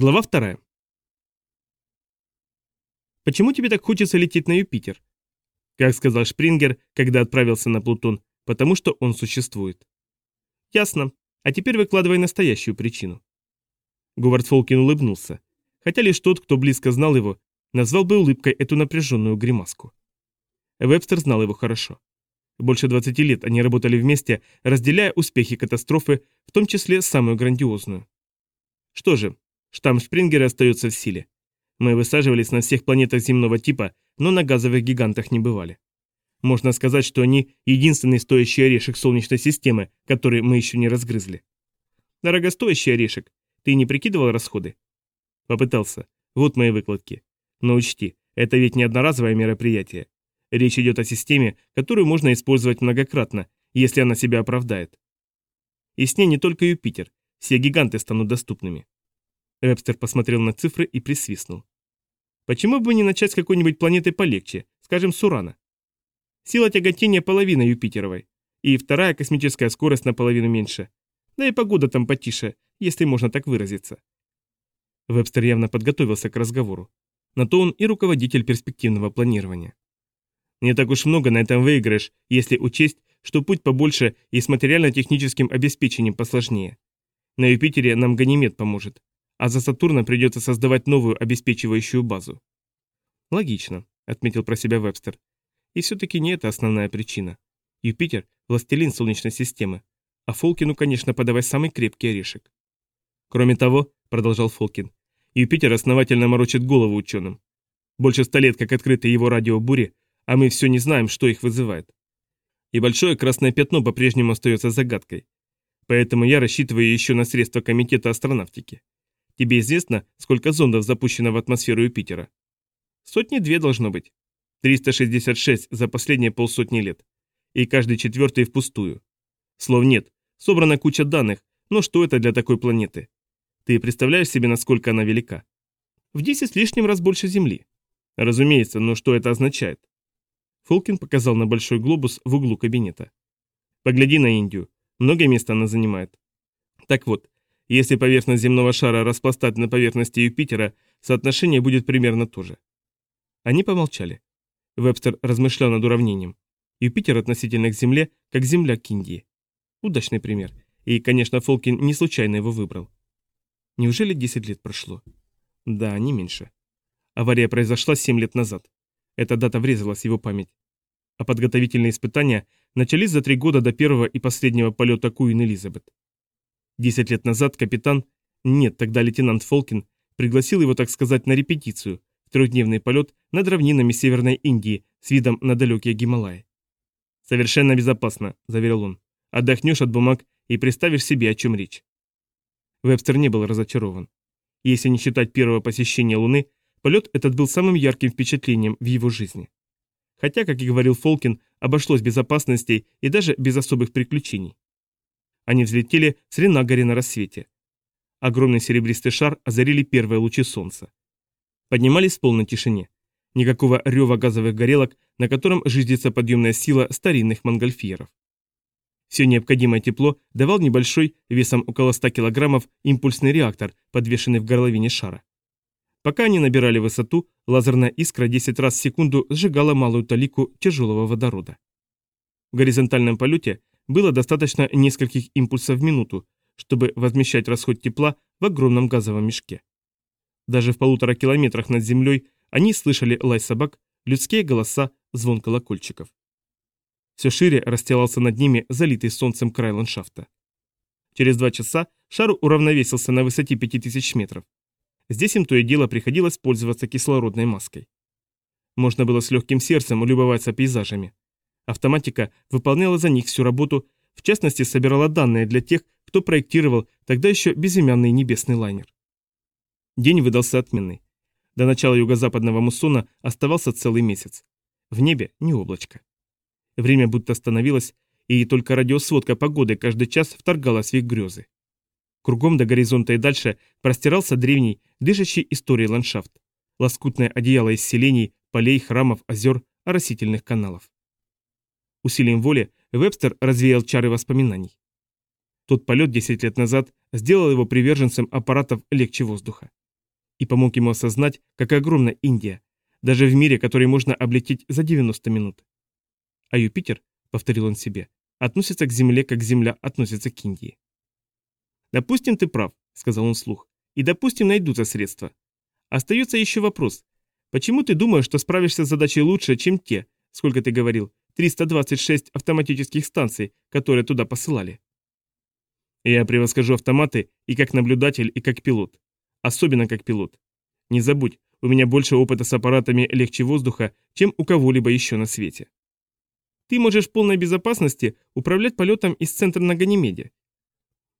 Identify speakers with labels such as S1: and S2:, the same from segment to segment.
S1: Глава вторая. Почему тебе так хочется лететь на Юпитер? Как сказал Шпрингер, когда отправился на Плутон, потому что он существует. Ясно. А теперь выкладывай настоящую причину. Говард Фолкин улыбнулся, хотя лишь тот, кто близко знал его, назвал бы улыбкой эту напряженную гримаску. Вебстер знал его хорошо. Больше 20 лет они работали вместе, разделяя успехи катастрофы, в том числе самую грандиозную. Что же, Штамм Шпрингера остается в силе. Мы высаживались на всех планетах земного типа, но на газовых гигантах не бывали. Можно сказать, что они единственный стоящий орешек Солнечной системы, который мы еще не разгрызли. Дорогостоящий орешек. Ты не прикидывал расходы? Попытался. Вот мои выкладки. Но учти, это ведь не одноразовое мероприятие. Речь идет о системе, которую можно использовать многократно, если она себя оправдает. И с ней не только Юпитер, все гиганты станут доступными. Вебстер посмотрел на цифры и присвистнул. Почему бы не начать с какой-нибудь планеты полегче, скажем, с Урана? Сила тяготения половина Юпитеровой, и вторая космическая скорость наполовину меньше. Да и погода там потише, если можно так выразиться. Вебстер явно подготовился к разговору. На то он и руководитель перспективного планирования. Не так уж много на этом выиграешь, если учесть, что путь побольше и с материально-техническим обеспечением посложнее. На Юпитере нам Ганимед поможет а за Сатурна придется создавать новую обеспечивающую базу. Логично, отметил про себя Вебстер. И все-таки не это основная причина. Юпитер – властелин Солнечной системы, а Фолкину, конечно, подавай самый крепкий орешек. Кроме того, продолжал Фолкин, Юпитер основательно морочит голову ученым. Больше ста лет, как открыты его радиобури, а мы все не знаем, что их вызывает. И большое красное пятно по-прежнему остается загадкой. Поэтому я рассчитываю еще на средства Комитета астронавтики. Тебе известно, сколько зондов запущено в атмосферу Юпитера? Сотни-две должно быть. 366 за последние полсотни лет. И каждый четвертый впустую. Слов нет. Собрана куча данных, но что это для такой планеты? Ты представляешь себе, насколько она велика? В 10 с лишним раз больше Земли. Разумеется, но что это означает? Фолкин показал на большой глобус в углу кабинета. Погляди на Индию. Много места она занимает. Так вот, если поверхность земного шара распластать на поверхности Юпитера, соотношение будет примерно то же. Они помолчали. Вебстер размышлял над уравнением. Юпитер относительно к Земле, как Земля к Индии. Удачный пример. И, конечно, Фолкин не случайно его выбрал. Неужели 10 лет прошло? Да, не меньше. Авария произошла 7 лет назад. Эта дата врезалась в его память. А подготовительные испытания начались за три года до первого и последнего полета Куин Элизабет. Десять лет назад капитан, нет, тогда лейтенант Фолкин, пригласил его, так сказать, на репетицию, в трехдневный полет над равнинами Северной Индии с видом на далекие Гималаи. «Совершенно безопасно», – заверил он. «Отдохнешь от бумаг и представишь себе, о чем речь». Вебстер не был разочарован. Если не считать первого посещения Луны, полет этот был самым ярким впечатлением в его жизни. Хотя, как и говорил Фолкин, обошлось без опасностей и даже без особых приключений. Они взлетели с Ренагари на рассвете. Огромный серебристый шар озарили первые лучи солнца. Поднимались в полной тишине. Никакого рева газовых горелок, на котором жиждется подъемная сила старинных монгольфьеров. Все необходимое тепло давал небольшой, весом около 100 килограммов, импульсный реактор, подвешенный в горловине шара. Пока они набирали высоту, лазерная искра 10 раз в секунду сжигала малую талику тяжелого водорода. В горизонтальном полете было достаточно нескольких импульсов в минуту, чтобы возмещать расход тепла в огромном газовом мешке. Даже в полутора километрах над землей они слышали лай собак, людские голоса, звон колокольчиков. Все шире расстилался над ними залитый солнцем край ландшафта. Через два часа шар уравновесился на высоте 5000 метров. Здесь им то и дело приходилось пользоваться кислородной маской. Можно было с легким сердцем улюбоваться пейзажами. Автоматика выполняла за них всю работу, в частности собирала данные для тех, кто проектировал тогда еще безымянный небесный лайнер. День выдался отменный. До начала юго-западного муссона оставался целый месяц. В небе ни облачко. Время будто остановилось, и только радиосводка погоды каждый час вторгалась в их грезы. Кругом до горизонта и дальше простирался древний, дышащий историей ландшафт. Лоскутное одеяло из селений, полей, храмов, озер, оросительных каналов. Усилием воли Вебстер развеял чары воспоминаний. Тот полет 10 лет назад сделал его приверженцем аппаратов легче воздуха. и помог ему осознать, как огромна Индия, даже в мире, который можно облететь за 90 минут. А Юпитер, повторил он себе, относится к Земле, как Земля относится к Индии. «Допустим, ты прав», — сказал он вслух, — «и допустим, найдутся средства. Остается еще вопрос. Почему ты думаешь, что справишься с задачей лучше, чем те, сколько ты говорил, 326 автоматических станций, которые туда посылали?» «Я превосхожу автоматы и как наблюдатель, и как пилот. Особенно как пилот. Не забудь, у меня больше опыта с аппаратами легче воздуха, чем у кого-либо еще на свете. Ты можешь в полной безопасности управлять полетом из центра на Ганимеде.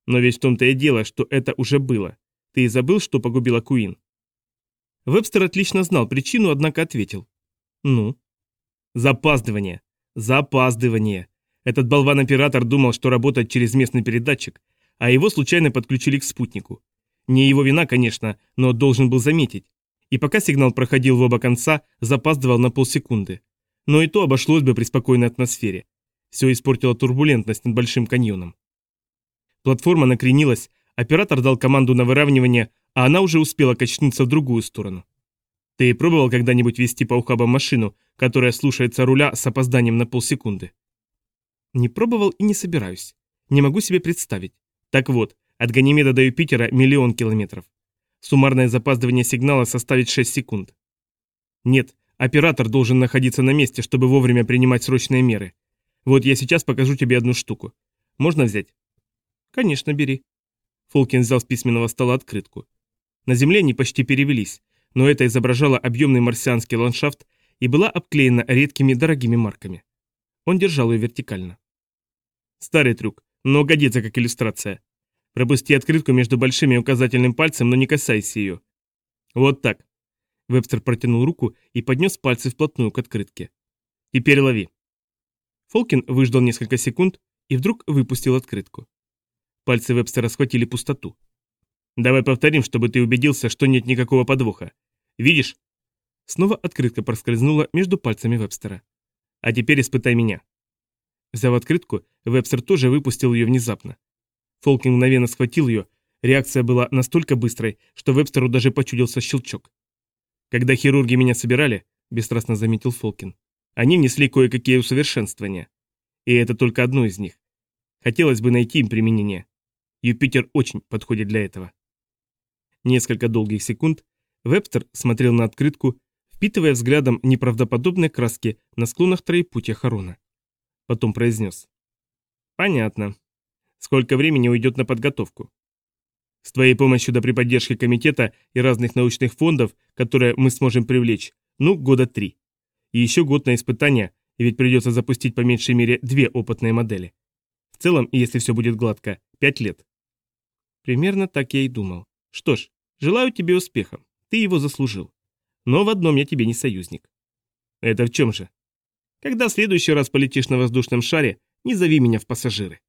S1: Но ведь в том-то и дело, что это уже было. Ты и забыл, что погубила Куин. Вебстер отлично знал причину, однако ответил. Ну? Запаздывание. Запаздывание. Этот болван-оператор думал, что работает через местный передатчик, а его случайно подключили к спутнику. Не его вина, конечно, но должен был заметить. И пока сигнал проходил в оба конца, запаздывал на полсекунды. Но и то обошлось бы при спокойной атмосфере. Все испортила турбулентность над Большим каньоном. Платформа накренилась, оператор дал команду на выравнивание, а она уже успела качнуться в другую сторону. Ты пробовал когда-нибудь вести по ухабам машину, которая слушается руля с опозданием на полсекунды? Не пробовал и не собираюсь. Не могу себе представить. Так вот, от Ганимеда до Юпитера миллион километров. Суммарное запаздывание сигнала составит 6 секунд. Нет, оператор должен находиться на месте, чтобы вовремя принимать срочные меры. Вот я сейчас покажу тебе одну штуку. Можно взять? Конечно, бери. Фолкин взял с письменного стола открытку. На земле они почти перевелись, но это изображало объемный марсианский ландшафт и была обклеена редкими дорогими марками. Он держал ее вертикально. Старый трюк, но годится как иллюстрация. Пропусти открытку между большим и указательным пальцем, но не касайся ее. Вот так. Вебстер протянул руку и поднес пальцы вплотную к открытке. Теперь лови. Фолкин выждал несколько секунд и вдруг выпустил открытку. Пальцы Вебстера схватили пустоту. «Давай повторим, чтобы ты убедился, что нет никакого подвоха. Видишь?» Снова открытка проскользнула между пальцами Вебстера. «А теперь испытай меня». Взяв открытку, Вебстер тоже выпустил ее внезапно. Фолкин мгновенно схватил ее. Реакция была настолько быстрой, что Вебстеру даже почудился щелчок. «Когда хирурги меня собирали», – бесстрастно заметил Фолкин, – «они внесли кое-какие усовершенствования. И это только одно из них. Хотелось бы найти им применение. Юпитер очень подходит для этого». Несколько долгих секунд Вебстер смотрел на открытку, впитывая взглядом неправдоподобные краски на склонах троепутья Харона. Потом произнес. «Понятно. Сколько времени уйдет на подготовку? С твоей помощью да при поддержке комитета и разных научных фондов, которые мы сможем привлечь, ну, года три. И еще год на испытания, ведь придется запустить по меньшей мере две опытные модели. В целом, если все будет гладко, пять лет. Примерно так я и думал. Что ж, желаю тебе успеха. Ты его заслужил. Но в одном я тебе не союзник. Это в чем же? Когда в следующий раз полетишь на воздушном шаре, не зови меня в пассажиры.